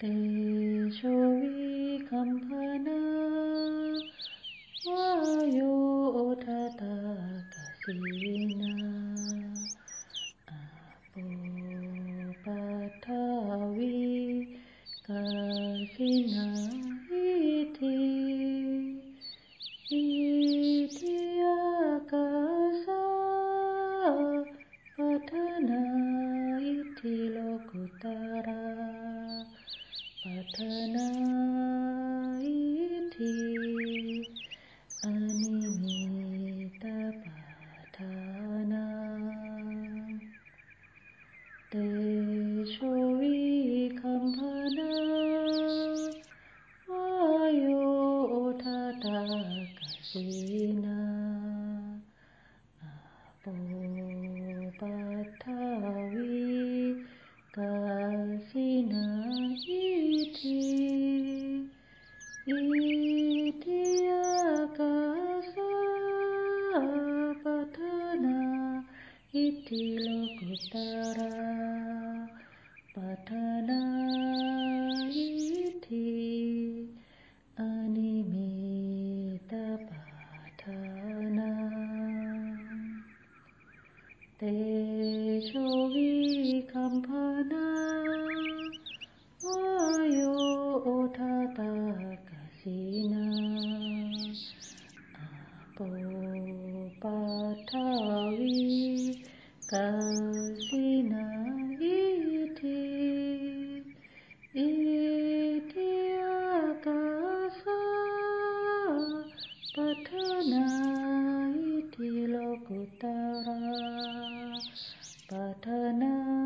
तेषु विकम्पना वायो तथा कसिना अपो पठवि कसिना इति अनायिधि अनिमितपाठाना तेषु विकम्भना आयोठता कशिना अपो इथिलोकुत्तरा पठनायिथि अनिमितपाठना तेजो विकम्पना वायो ओठताकसिना अपो पाठावी Kazina iti iti akasa patana iti lokutara patana